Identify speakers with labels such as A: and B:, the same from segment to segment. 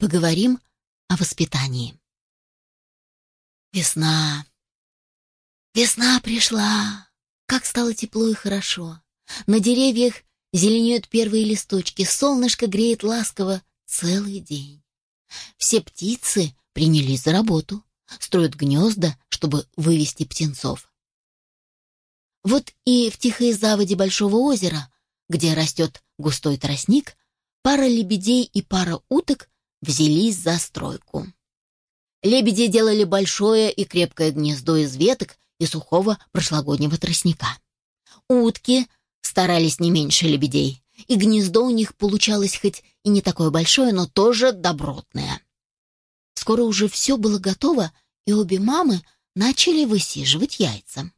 A: Поговорим о воспитании. Весна. Весна пришла. Как стало тепло и хорошо. На деревьях зеленеют первые листочки, солнышко греет ласково целый день. Все птицы принялись за работу, строят гнезда, чтобы вывести птенцов. Вот и в тихой заводе большого озера, где растет густой тростник, пара лебедей и пара уток взялись за стройку. Лебеди делали большое и крепкое гнездо из веток и сухого прошлогоднего тростника. Утки старались не меньше лебедей, и гнездо у них получалось хоть и не такое большое, но тоже добротное. Скоро уже все было готово, и обе мамы начали высиживать яйца.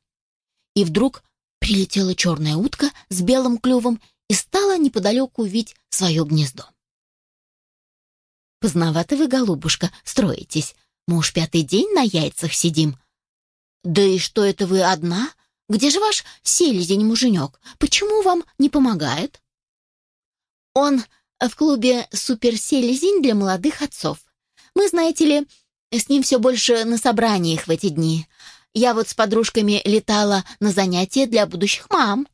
A: И вдруг прилетела черная утка с белым клювом и стала неподалеку видеть свое гнездо. «Поздновато вы, голубушка, строитесь. Мы уж пятый день на яйцах сидим». «Да и что это вы одна? Где же ваш селезень-муженек? Почему вам не помогает?» «Он в клубе «Суперселезень» для молодых отцов. Мы, знаете ли, с ним все больше на собраниях в эти дни. Я вот с подружками летала на занятия для будущих мам».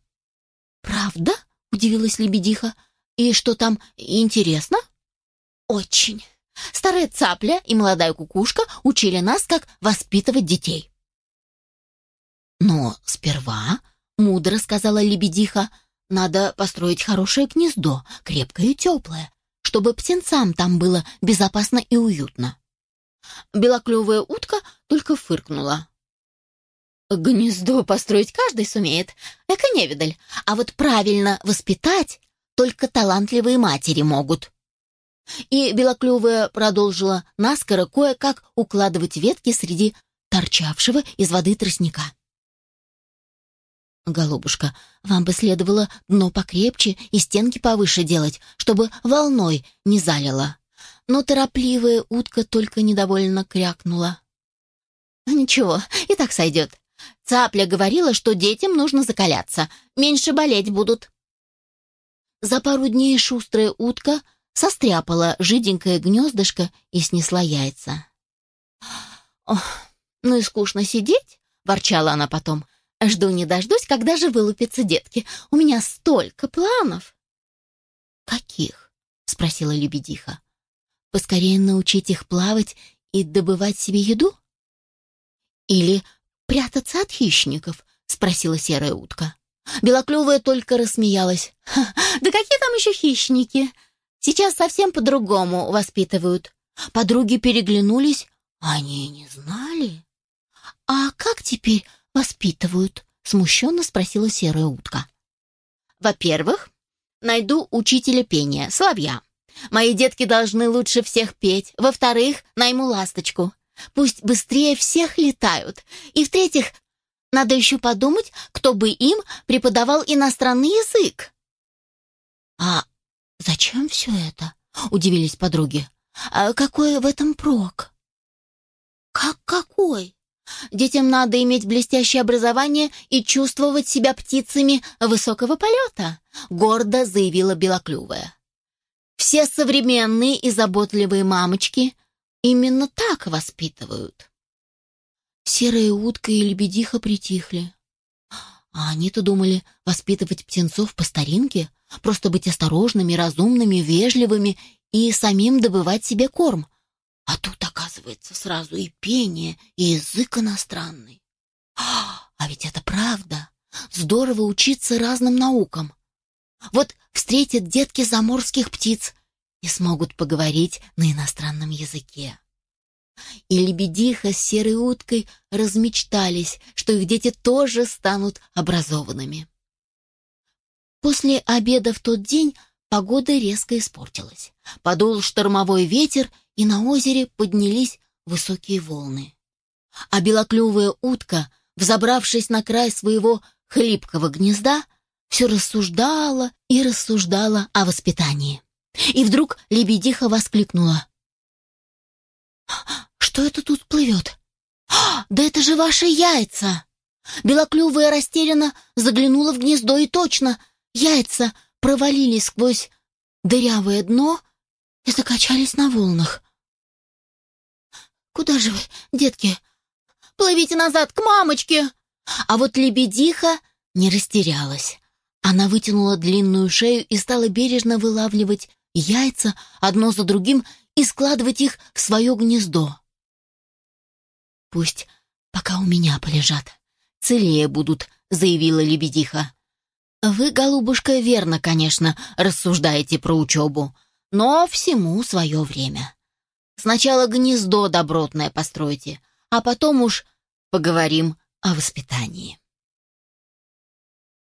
A: «Правда?» — удивилась Лебедиха. «И что там интересно?» «Очень. Старая цапля и молодая кукушка учили нас, как воспитывать детей». «Но сперва, — мудро сказала Лебедиха, — надо построить хорошее гнездо, крепкое и теплое, чтобы птенцам там было безопасно и уютно». Белоклювая утка только фыркнула. «Гнездо построить каждый сумеет, эко невидаль, а вот правильно воспитать только талантливые матери могут». И Белоклювая продолжила наскоро кое-как укладывать ветки среди торчавшего из воды тростника. «Голубушка, вам бы следовало дно покрепче и стенки повыше делать, чтобы волной не залило». Но торопливая утка только недовольно крякнула. «Ничего, и так сойдет. Цапля говорила, что детям нужно закаляться, меньше болеть будут». За пару дней шустрая утка — состряпала жиденькое гнездышко и снесла яйца. «Ох, ну и скучно сидеть», — ворчала она потом. «Жду не дождусь, когда же вылупятся детки. У меня столько планов». «Каких?» — спросила Лебедиха. «Поскорее научить их плавать и добывать себе еду?» «Или прятаться от хищников?» — спросила серая утка. Белоклювая только рассмеялась. «Да какие там еще хищники? Сейчас совсем по-другому воспитывают. Подруги переглянулись. Они не знали. А как теперь воспитывают? Смущенно спросила серая утка. Во-первых, найду учителя пения, соловья. Мои детки должны лучше всех петь. Во-вторых, найму ласточку. Пусть быстрее всех летают. И в-третьих, надо еще подумать, кто бы им преподавал иностранный язык. А «Зачем все это?» — удивились подруги. «А какой в этом прок?» «Как какой?» «Детям надо иметь блестящее образование и чувствовать себя птицами высокого полета», — гордо заявила Белоклювая. «Все современные и заботливые мамочки именно так воспитывают». Серая утка и лебедиха притихли. А они-то думали воспитывать птенцов по старинке, Просто быть осторожными, разумными, вежливыми и самим добывать себе корм. А тут, оказывается, сразу и пение, и язык иностранный. А ведь это правда. Здорово учиться разным наукам. Вот встретят детки заморских птиц и смогут поговорить на иностранном языке. И лебедиха с серой уткой размечтались, что их дети тоже станут образованными. После обеда в тот день погода резко испортилась. Подул штормовой ветер, и на озере поднялись высокие волны. А белоклювая утка, взобравшись на край своего хлипкого гнезда, все рассуждала и рассуждала о воспитании. И вдруг лебедиха воскликнула. «Что это тут плывет? Да это же ваши яйца!» Белоклювая растерянно заглянула в гнездо и точно Яйца провалились сквозь дырявое дно и закачались на волнах. «Куда же вы, детки? Плывите назад, к мамочке!» А вот лебедиха не растерялась. Она вытянула длинную шею и стала бережно вылавливать яйца одно за другим и складывать их в свое гнездо. «Пусть пока у меня полежат, целее будут», — заявила лебедиха. «Вы, голубушка, верно, конечно, рассуждаете про учебу, но всему свое время. Сначала гнездо добротное постройте, а потом уж поговорим о воспитании».